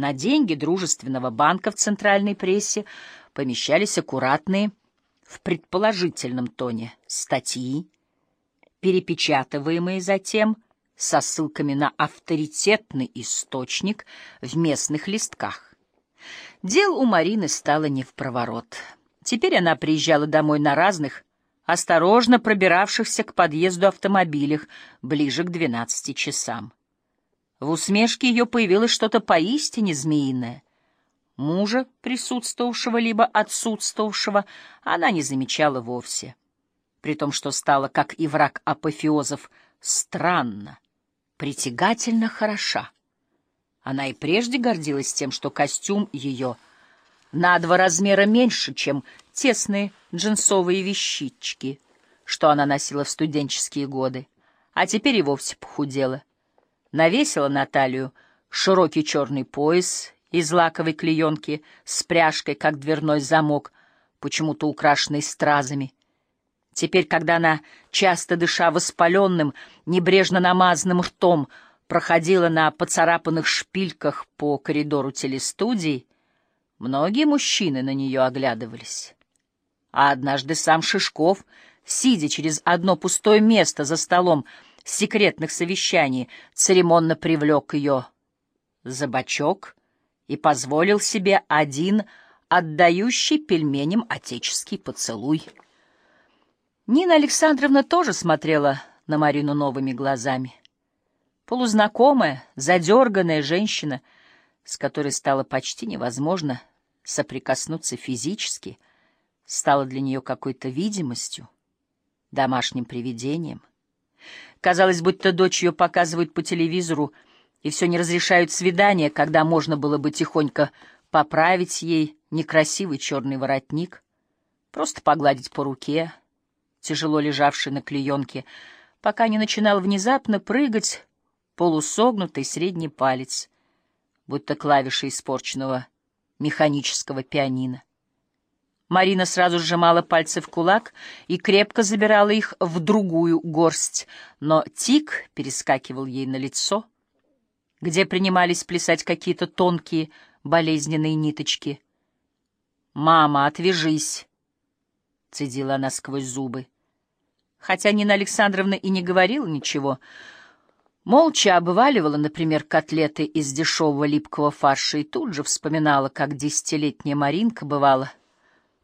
На деньги дружественного банка в центральной прессе помещались аккуратные, в предположительном тоне, статьи, перепечатываемые затем со ссылками на авторитетный источник в местных листках. Дел у Марины стало не в проворот. Теперь она приезжала домой на разных, осторожно пробиравшихся к подъезду автомобилях ближе к двенадцати часам. В усмешке ее появилось что-то поистине змеиное. Мужа, присутствовавшего либо отсутствовавшего, она не замечала вовсе. При том, что стала, как и враг апофеозов, странно, притягательно хороша. Она и прежде гордилась тем, что костюм ее на два размера меньше, чем тесные джинсовые вещички, что она носила в студенческие годы, а теперь и вовсе похудела навесила на талию широкий черный пояс из лаковой клеенки с пряжкой, как дверной замок, почему-то украшенный стразами. Теперь, когда она, часто дыша воспаленным, небрежно намазанным ртом, проходила на поцарапанных шпильках по коридору телестудии, многие мужчины на нее оглядывались. А однажды сам Шишков, сидя через одно пустое место за столом, секретных совещаний, церемонно привлек ее за бочок и позволил себе один отдающий пельменям отеческий поцелуй. Нина Александровна тоже смотрела на Марину новыми глазами. Полузнакомая, задерганная женщина, с которой стало почти невозможно соприкоснуться физически, стала для нее какой-то видимостью, домашним привидением. Казалось, будто дочь ее показывают по телевизору, и все не разрешают свидания, когда можно было бы тихонько поправить ей некрасивый черный воротник, просто погладить по руке, тяжело лежавшей на клеенке, пока не начинал внезапно прыгать полусогнутый средний палец, будто клавиши испорченного механического пианино. Марина сразу сжимала пальцы в кулак и крепко забирала их в другую горсть, но тик перескакивал ей на лицо, где принимались плясать какие-то тонкие болезненные ниточки. «Мама, отвяжись!» — цедила она сквозь зубы. Хотя Нина Александровна и не говорила ничего, молча обваливала, например, котлеты из дешевого липкого фарша и тут же вспоминала, как десятилетняя Маринка бывала —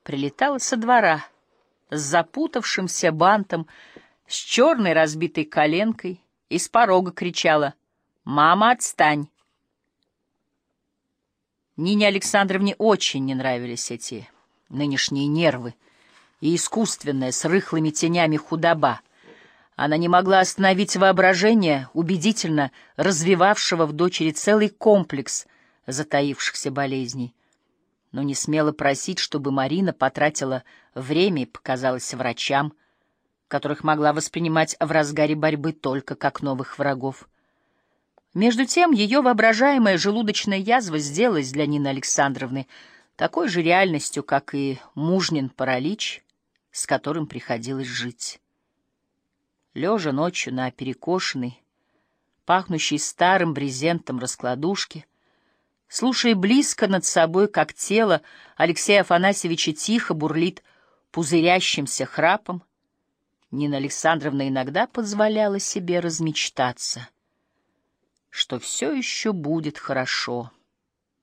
прилетала со двора с запутавшимся бантом, с черной разбитой коленкой и с порога кричала «Мама, отстань!». Нине Александровне очень не нравились эти нынешние нервы и искусственная с рыхлыми тенями худоба. Она не могла остановить воображение, убедительно развивавшего в дочери целый комплекс затаившихся болезней но не смела просить, чтобы Марина потратила время и показалась врачам, которых могла воспринимать в разгаре борьбы только как новых врагов. Между тем ее воображаемая желудочная язва сделалась для Нины Александровны такой же реальностью, как и мужнин паралич, с которым приходилось жить. Лежа ночью на перекошенной, пахнущей старым брезентом раскладушке, Слушая близко над собой, как тело Алексея Афанасьевича тихо бурлит пузырящимся храпом, Нина Александровна иногда позволяла себе размечтаться, что все еще будет хорошо.